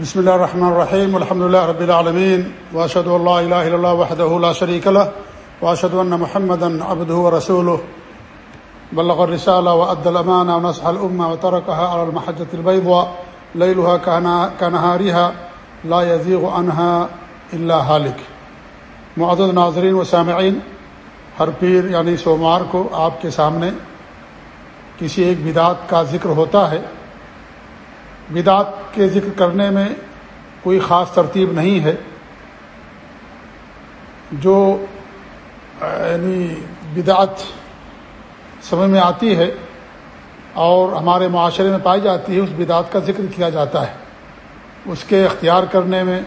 بسم الله الرحمن الرحيم والحمد لله رب العالمين واشهد ان لا اله الا الله وحده لا شريك له واشهد ان محمدا عبده ورسوله بلغ الرساله وادى الامانه ونصح الامه وتركها على المحجه البيضاء ليلها كنهارها لا يزيغ عنها الا هالك معزز ناظرین و سامعین، ہر پیر یعنی سوموار کو آپ کے سامنے کسی ایک بدعت کا ذکر ہوتا ہے۔ بدعت کے ذکر کرنے میں کوئی خاص ترتیب نہیں ہے۔ جو یعنی بدعت سمجھ میں آتی ہے اور ہمارے معاشرے میں پائی جاتی ہے، اس بدعت کا ذکر کیا جاتا ہے۔ اس کے اختیار کرنے میں،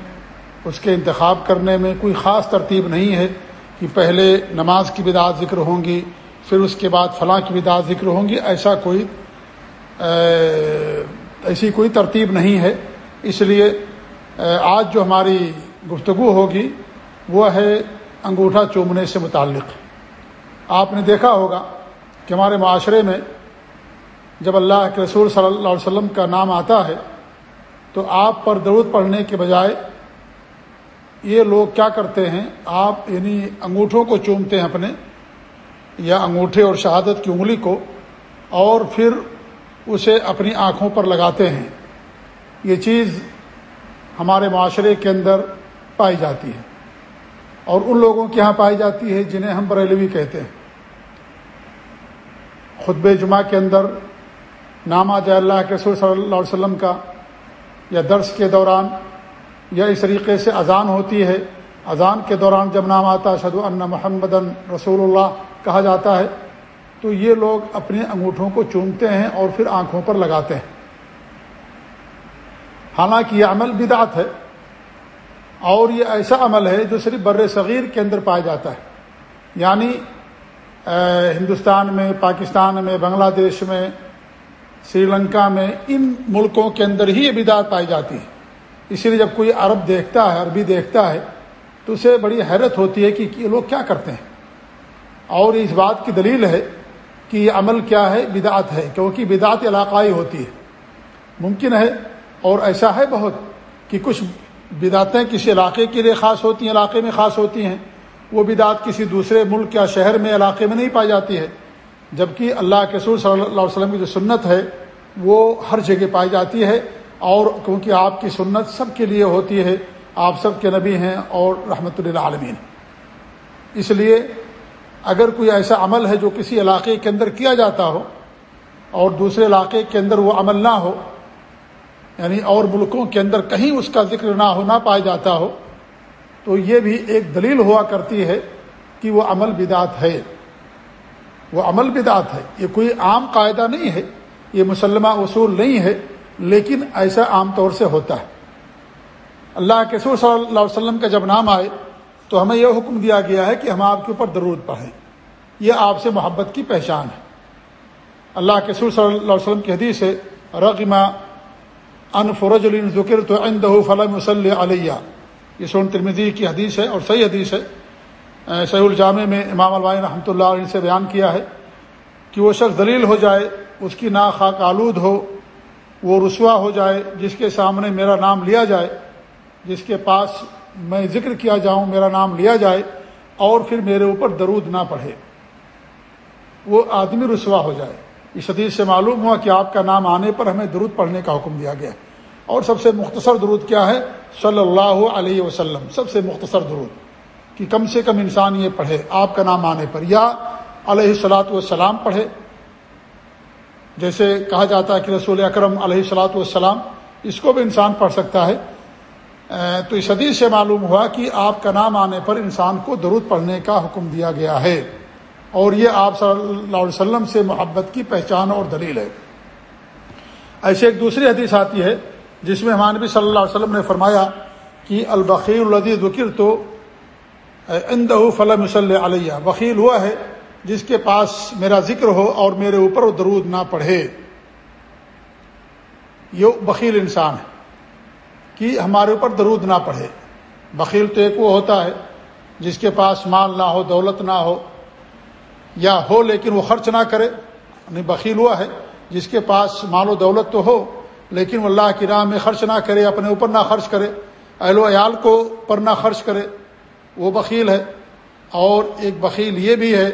اس کے انتخاب کرنے میں کوئی خاص ترتیب نہیں ہے کہ پہلے نماز کی بدعت ذکر ہوں گی، پھر اس کے بعد فلاں کی بدعت ذکر ہوں گی، ایسا کوئی ایسی کوئی ترتیب نہیں ہے۔ اس لیے آج جو ہماری گفتگو ہوگی، وہ ہے انگوٹھا چومنے سے متعلق۔ آپ نے دیکھا ہوگا کہ ہمارے معاشرے میں جب اللہ کے رسول صلی اللہ علیہ وسلم کا نام آتا ہے، تو آپ پر درود پڑھنے کے بجائے یہ لوگ کیا کرتے ہیں؟ آپ یعنی انگوٹھوں کو چومتے ہیں اپنے، یا انگوٹھے اور شہادت کی انگلی کو، اور پھر اسے اپنی آنکھوں پر لگاتے ہیں۔ یہ چیز ہمارے معاشرے کے اندر پائی جاتی ہے اور ان لوگوں کے یہاں پائی جاتی ہے جنہیں ہم بریلوی کہتے ہیں۔ خطب جمعہ کے اندر نامہ جا اللہ کے رسول صلی اللہ علیہ وسلم کا یا درس کے دوران یا اس طریقے سے اذان ہوتی ہے۔ اذان کے دوران جب نام آتا شد ان محمد رسول اللہ کہا جاتا ہے۔ تو یہ لوگ اپنے انگوٹھوں کو چومتے ہیں اور پھر آنکھوں پر لگاتے ہیں۔ حالانکہ یہ عمل بدعت ہے اور یہ ایسا عمل ہے جو صرف بر صغیر کے اندر پایا جاتا ہے۔ یعنی ہندوستان میں، پاکستان میں، بنگلہ دیش میں، سری لنکا میں، ان ملکوں کے اندر ہی یہ بدعت پائی جاتی ہے۔ اسی لیے جب کوئی عرب دیکھتا ہے، عربی دیکھتا ہے، تو اسے بڑی حیرت ہوتی ہے کہ یہ لوگ کیا کرتے ہیں۔ اور اس بات کی دلیل ہے کہ یہ عمل کیا ہے؟ بدعت ہے، کیونکہ بدعت علاقائی ہوتی ہے۔ ممکن ہے، اور ایسا ہے بہت کہ کچھ بدعتیں کسی علاقے کے لیے خاص ہوتی ہیں، علاقے میں خاص ہوتی ہیں۔ وہ بدعت کسی دوسرے ملک یا شہر میں، علاقے میں نہیں پائی جاتی ہے۔ جبکہ اللہ کے سور صلی اللہ علیہ وسلم کی جو سنت ہے، وہ ہر جگہ پائی جاتی ہے۔ اور کیونکہ آپ کی سنت سب کے لیے ہوتی ہے، آپ سب کے نبی ہیں اور رحمۃ اللہ عالمین اس لیے اگر کوئی ایسا عمل ہے جو کسی علاقے کے اندر کیا جاتا ہو اور دوسرے علاقے کے اندر وہ عمل نہ ہو یعنی اور ملکوں کے اندر کہیں اس کا ذکر نہ ہو، نہ پایا جاتا ہو، تو یہ بھی ایک دلیل ہوا کرتی ہے کہ وہ عمل بدعت ہے۔ وہ عمل بدعت ہے۔ یہ کوئی عام قاعدہ نہیں ہے، یہ مسلمہ اصول نہیں ہے، لیکن ایسا عام طور سے ہوتا ہے۔ اللہ کے سور صلی اللہ علیہ وسلم کا جب نام آئے تو ہمیں یہ حکم دیا گیا ہے کہ ہم آپ کے اوپر درود پڑھیں۔ یہ آپ سے محبت کی پہچان ہے۔ اللہ کے سور صلی اللہ علیہ وسلم کی حدیث ہے رغما ان فرج الن ذکر تو اندہ فلم وسلم علیہ یہ سون ترمیزی کی حدیث ہے اور صحیح حدیث ہے۔ سعی الجامع میں امام الوائن رحمۃ اللہ علیہ سے بیان کیا ہے کہ وہ شخص دلیل ہو جائے، اس کی ناخاک آلود ہو، وہ رسوا ہو جائے، جس کے سامنے میرا نام لیا جائے، جس کے پاس میں ذکر کیا جاؤں، میرا نام لیا جائے اور پھر میرے اوپر درود نہ پڑھے۔ وہ آدمی رسوا ہو جائے۔ اس حدیث سے معلوم ہوا کہ آپ کا نام آنے پر ہمیں درود پڑھنے کا حکم دیا گیا۔ اور سب سے مختصر درود کیا ہے؟ صلی اللہ علیہ وسلم۔ سب سے مختصر درود کہ کم سے کم انسان یہ پڑھے، آپ کا نام آنے پر، یا علیہ السلاۃ والسلام پڑھے۔ جیسے کہا جاتا ہے کہ رسول اکرم علیہ السلاۃ والسلام، اس کو بھی انسان پڑھ سکتا ہے۔ تو اس حدیث سے معلوم ہوا کہ آپ کا نام آنے پر انسان کو درود پڑھنے کا حکم دیا گیا ہے۔ اور یہ آپ صلی اللہ علیہ وسلم سے محبت کی پہچان اور دلیل ہے۔ ایسے ایک دوسری حدیث آتی ہے، جس میں ہمانبی صلی اللہ علیہ وسلم نے فرمایا کہ البخیر الدی ذکر تو اندہ فلم صلی علیہ۔ بخیل ہوا ہے، جس کے پاس میرا ذکر ہو اور میرے اوپر وہ درود نہ پڑھے۔ یہ بخیل انسان ہے۔ کہ ہمارے اوپر درود نہ پڑھے۔ بخیل تو ایک وہ ہوتا ہے جس کے پاس مال نہ ہو، دولت نہ ہو، یا ہو لیکن وہ خرچ نہ کرے۔ نہیں بخیل ہوا ہے جس کے پاس مال و دولت تو ہو، لیکن وہ اللہ کی راہ میں خرچ نہ کرے، اپنے اوپر نہ خرچ کرے، اہل و عیال کو پر نہ خرچ کرے۔ وہ بخیل ہے۔ اور ایک بخیل یہ بھی ہے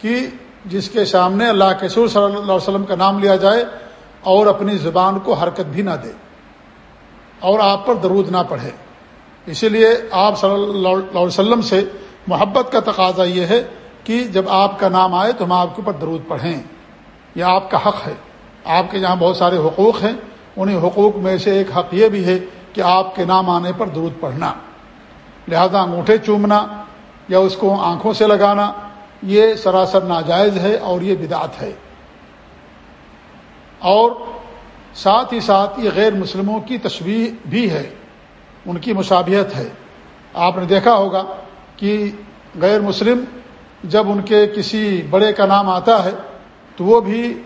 کہ جس کے سامنے اللہ کے سور صلی اللہ علیہ وسلم کا نام لیا جائے اور اپنی زبان کو حرکت بھی نہ دے۔ اور آپ پر درود نہ پڑھے۔ اسی لیے آپ صلی اللہ علیہ وسلم سے محبت کا تقاضا یہ ہے کہ جب آپ کا نام آئے تو ہم آپ کے اوپر درود پڑھیں۔ یہ آپ کا حق ہے۔ آپ کے جہاں بہت سارے حقوق ہیں۔ انہیں حقوق میں سے ایک حق یہ بھی ہے کہ آپ کے نام آنے پر درود پڑھنا۔ لہذا انگوٹھے چومنا یا اس کو آنکھوں سے لگانا، یہ سراسر ناجائز ہے اور یہ بدعت ہے۔ اور ساتھ ہی ساتھ یہ غیر مسلموں کی تشویح بھی ہے، ان کی مشابہت ہے۔ آپ نے دیکھا ہوگا کہ غیر مسلم جب ان کے کسی بڑے کا نام آتا ہے، تو وہ بھی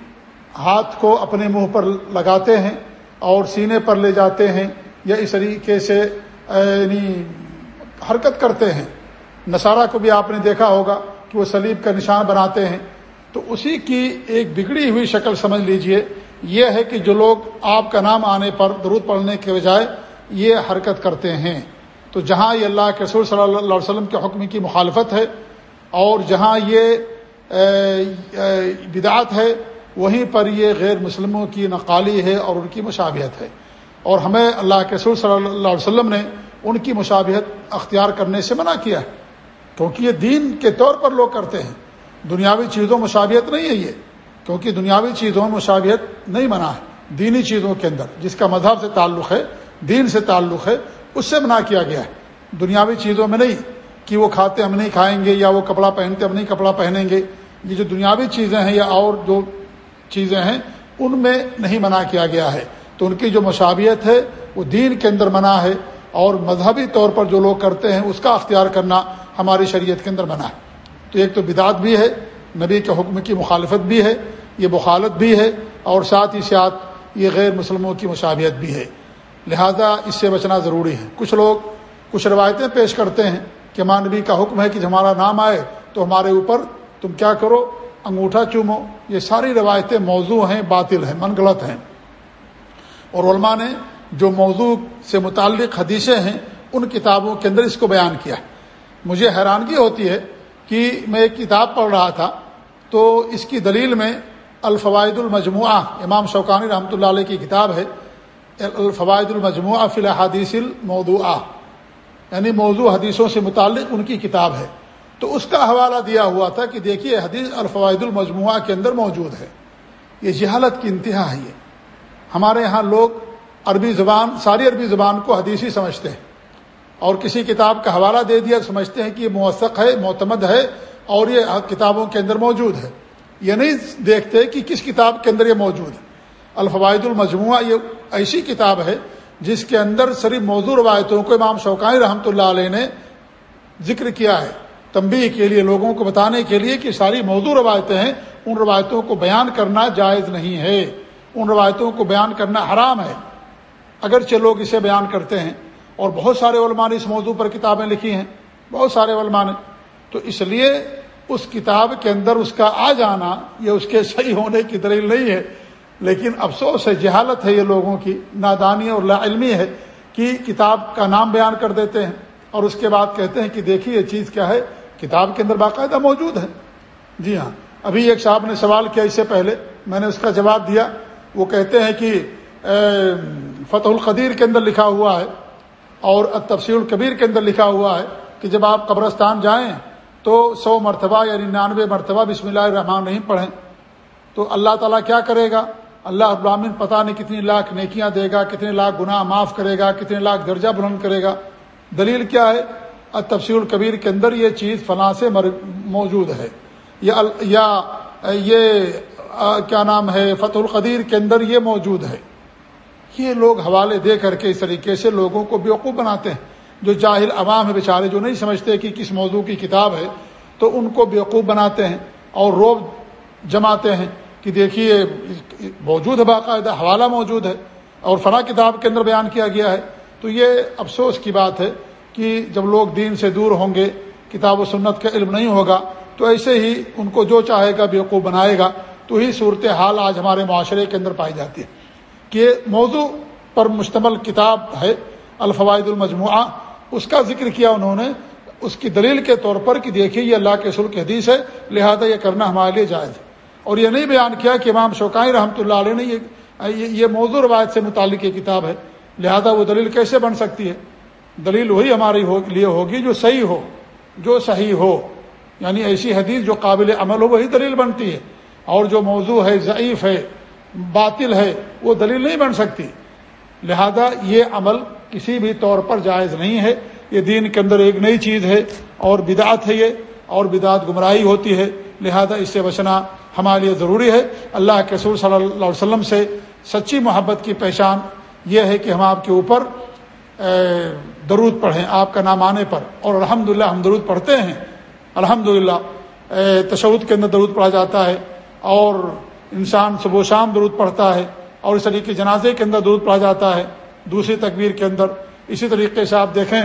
ہاتھ کو اپنے منہ پر لگاتے ہیں اور سینے پر لے جاتے ہیں یا اس طریقے سے یعنی حرکت کرتے ہیں۔ نصارہ کو بھی آپ نے دیکھا ہوگا کہ وہ سلیب کا نشان بناتے ہیں۔ تو اسی کی ایک بگڑی ہوئی شکل سمجھ لیجیے یہ ہے کہ جو لوگ آپ کا نام آنے پر درود پڑھنے کے بجائے یہ حرکت کرتے ہیں۔ تو جہاں یہ اللہ کے رسول صلی اللہ علیہ وسلم کے حکم کی مخالفت ہے اور جہاں یہ بدعت ہے، وہیں پر یہ غیر مسلموں کی نقالی ہے اور ان کی مشابہت ہے۔ اور ہمیں اللہ کے رسول صلی اللہ علیہ وسلم نے ان کی مشابہت اختیار کرنے سے منع کیا ہے۔ کیونکہ یہ دین کے طور پر لوگ کرتے ہیں۔ دنیاوی چیزوں مشابہت نہیں ہے یہ۔ کیونکہ دنیاوی چیزوں میں مشابہت نہیں منع ہے، دینی چیزوں کے اندر، جس کا مذہب سے تعلق ہے، دین سے تعلق ہے، اس سے منع کیا گیا ہے۔ دنیاوی چیزوں میں نہیں کہ وہ کھاتے ہم نہیں کھائیں گے یا وہ کپڑا پہنتے ہم نہیں کپڑا پہنیں گے۔ یہ جو دنیاوی چیزیں ہیں یا اور جو چیزیں ہیں، ان میں نہیں منع کیا گیا ہے۔ تو ان کی جو مشابیت ہے، وہ دین کے اندر منع ہے اور مذہبی طور پر جو لوگ کرتے ہیں، اس کا اختیار کرنا ہماری شریعت کے اندر منع ہے۔ تو ایک تو بدعت بھی ہے، نبی کے حکم کی مخالفت بھی ہے یہ بخالت بھی ہے اور ساتھ ہی ساتھ یہ غیر مسلموں کی مشابہت بھی ہے۔ لہذا اس سے بچنا ضروری ہے۔ کچھ لوگ کچھ روایتیں پیش کرتے ہیں کہ ماں نبی کا حکم ہے کہ ہمارا نام آئے تو ہمارے اوپر تم کیا کرو؟ انگوٹھا چومو۔ یہ ساری روایتیں موضوع ہیں، باطل ہیں من غلط ہیں۔ اور علماء نے جو موضوع سے متعلق حدیثیں ہیں، ان کتابوں کے اندر اس کو بیان کیا ہے۔ مجھے حیرانگی ہوتی ہے کہ میں ایک کتاب پڑھ رہا تھا تو اس کی دلیل میں الفوائد المجموعہ، امام شوقانی رحمۃ اللہ علیہ کی کتاب ہے، الفوائد المجموعہ فی الحادیث الموضوع یعنی موضوع حدیثوں سے متعلق ان کی کتاب ہے۔ تو اس کا حوالہ دیا ہوا تھا کہ دیکھیے حدیث الفوائد المجموعہ کے اندر موجود ہے۔ یہ جہالت کی انتہا ہے یہ۔ ہمارے ہاں لوگ عربی زبان، ساری عربی زبان کو حدیثی سمجھتے ہیں۔ اور کسی کتاب کا حوالہ دے دیا، سمجھتے ہیں کہ یہ موثق ہے، معتمد ہے اور یہ کتابوں کے اندر موجود ہے۔ یہ نہیں دیکھتے کہ کس کتاب کے اندر یہ موجود ہے۔ الفوائد المجموعہ یہ ایسی کتاب ہے جس کے اندر صرف موضوع روایتوں کو امام شوقانی رحمۃ اللہ علیہ نے ذکر کیا ہے۔ تنبیہ کے لیے، لوگوں کو بتانے کے لیے کہ ساری موضوع روایتیں ہیں، ان روایتوں کو بیان کرنا جائز نہیں ہے۔ ان روایتوں کو بیان کرنا حرام ہے۔ اگرچہ لوگ اسے بیان کرتے ہیں اور بہت سارے علماء نے اس موضوع پر کتابیں لکھی ہیں، بہت سارے علماء نے۔ تو اس لیے اس کتاب کے اندر اس کا آ جانا یہ اس کے صحیح ہونے کی دلیل نہیں ہے، لیکن افسوس ہے، جہالت ہے یہ لوگوں کی نادانی اور لا علمی ہے کہ کتاب کا نام بیان کر دیتے ہیں اور اس کے بعد کہتے ہیں کہ دیکھیے یہ چیز کیا ہے، کتاب کے اندر باقاعدہ موجود ہے۔ جی ہاں ابھی ایک صاحب نے سوال کیا اس سے پہلے، میں نے اس کا جواب دیا۔ وہ کہتے ہیں کہ فتح القدیر کے اندر لکھا ہوا ہے اور تفصیل القبیر کے اندر لکھا ہوا ہے کہ جب آپ قبرستان جائیں تو سو مرتبہ یا ننانوے مرتبہ بسم اللہ الرحمن نہیں پڑھیں۔ تو اللہ تعالیٰ کیا کرے گا؟ اللہ ابراہین پتہ نہیں کتنی لاکھ نیکیاں دے گا، کتنے لاکھ گناہ معاف کرے گا، کتنے لاکھ درجہ بلند کرے گا۔ دلیل کیا ہے؟ تفصیل القبیر کے اندر یہ چیز فلاں سے موجود ہے۔ یا یہ کیا نام ہے؟ فتح القدیر کے اندر یہ موجود ہے۔ یہ لوگ حوالے دے کر کے اس طریقے سے لوگوں کو بیوقوف بناتے ہیں۔ جو جاہل عوام ہے بیچارے جو نہیں سمجھتے کہ کس موضوع کی کتاب ہے، تو ان کو بیوقوف بناتے ہیں اور روب جماتے ہیں کہ دیکھیے، موجود ہے باقاعدہ، حوالہ موجود ہے اور فلاں کتاب کے اندر بیان کیا گیا ہے۔ تو یہ افسوس کی بات ہے کہ جب لوگ دین سے دور ہوں گے، کتاب و سنت کا علم نہیں ہوگا، تو ایسے ہی ان کو جو چاہے گا بیوقوف بنائے گا، تو ہی صورت حال آج ہمارے معاشرے کے اندر پائی جاتی ہے۔ کہ موضوع پر مشتمل کتاب ہے الفوائد المجموعہ۔ اس کا ذکر کیا انہوں نے، اس کی دلیل کے طور پر کہ دیکھیے یہ اللہ کے سل کی حدیث ہے، لہذا یہ کرنا ہمارے لیے جائز ہے۔ اور یہ نہیں بیان کیا کہ امام شوقائی رحمۃ اللہ علیہ نے یہ یہ موضوع روایت سے متعلق یہ کتاب ہے۔ لہذا وہ دلیل کیسے بن سکتی ہے؟ دلیل وہی ہماری لیے ہوگی جو صحیح ہو، جو صحیح ہو۔ یعنی ایسی حدیث جو قابل عمل ہو، وہی دلیل بنتی ہے۔ اور جو موضوع ہے، ضعیف ہے، باطل ہے، وہ دلیل نہیں بن سکتی۔ لہذا یہ عمل کسی بھی طور پر جائز نہیں ہے۔ یہ دین کے اندر ایک نئی چیز ہے اور بدعت ہے یہ، اور بدعت گمراہی ہوتی ہے۔ لہذا اس سے بچنا ہمارے لیے ضروری ہے۔ اللہ کے سور صلی اللہ علیہ وسلم سے سچی محبت کی پہچان یہ ہے کہ ہم آپ کے اوپر درود پڑھیں۔ آپ کا نام آنے پر، اور الحمد ہم درود پڑھتے ہیں۔ الحمد للہ تشود کے اندر درود پڑھا جاتا ہے اور انسان صبح و شام درود پڑھتا ہے۔ اور اس طریقے جنازے کے اندر درود پڑھا جاتا ہے، دوسری تکبیر کے اندر۔ اسی طریقے سے آپ دیکھیں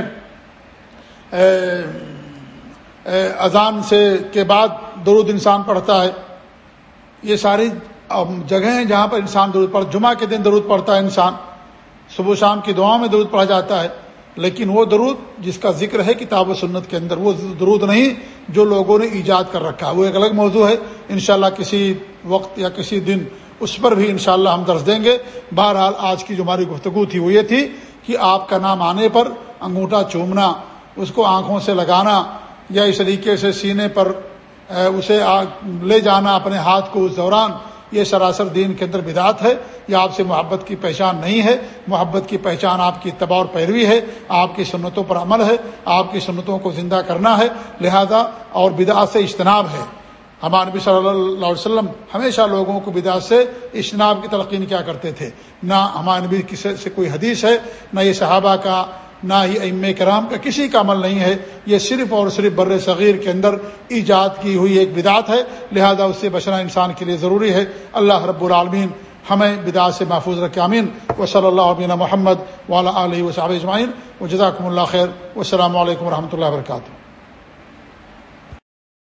اذان سے کے بعد درود انسان پڑھتا ہے۔ یہ ساری جگہیں ہیں جہاں پر انسان درود پڑھ، جمعہ کے دن درود پڑھتا ہے انسان۔ صبح شام کی دعاؤں میں درود پڑھا جاتا ہے۔ لیکن وہ درود جس کا ذکر ہے کتاب و سنت کے اندر، وہ درود نہیں جو لوگوں نے ایجاد کر رکھا ہے۔ وہ ایک الگ موضوع ہے۔ انشاءاللہ کسی وقت یا کسی دن اس پر بھی انشاءاللہ ہم درس دیں گے۔ بہرحال آج کی جو ہماری گفتگو تھی وہ یہ تھی کہ آپ کا نام آنے پر انگوٹھا چومنا، اس کو آنکھوں سے لگانا یا اس طریقے سے سینے پر اسے لے جانا اپنے ہاتھ کو اس دوران یہ سراسر دین کے اندر بدعت ہے، یہ آپ سے محبت کی پہچان نہیں ہے۔ محبت کی پہچان آپ کی اتباع اور پیروی ہے۔ آپ کی سنتوں پر عمل ہے۔ آپ کی سنتوں کو زندہ کرنا ہے۔ لہذا اور بدعت سے اجتناب ہے۔ ہمارے نبی صلی اللہ علیہ وسلم ہمیشہ لوگوں کو بدعت سے اجتناب کی تلقین کیا کرتے تھے۔ نہ ہمارے نبی کسی سے کوئی حدیث ہے، نہ یہ صحابہ کا نہ ہی ام کرام کا کسی کا عمل نہیں ہے۔ یہ صرف اور صرف بر صغیر کے اندر ایجاد کی ہوئی ایک بدعت ہے۔ لہذا اس سے بچنا انسان کے لیے ضروری ہے۔ اللہ رب العالمین ہمیں بدعت سے محفوظ رکھ امین و صلی اللہ عبین محمد والا علیہ وصاب اجمعین۔ و جزاکم اللہ خیر۔ و السلام علیکم و رحمۃ اللہ وبرکاتہ۔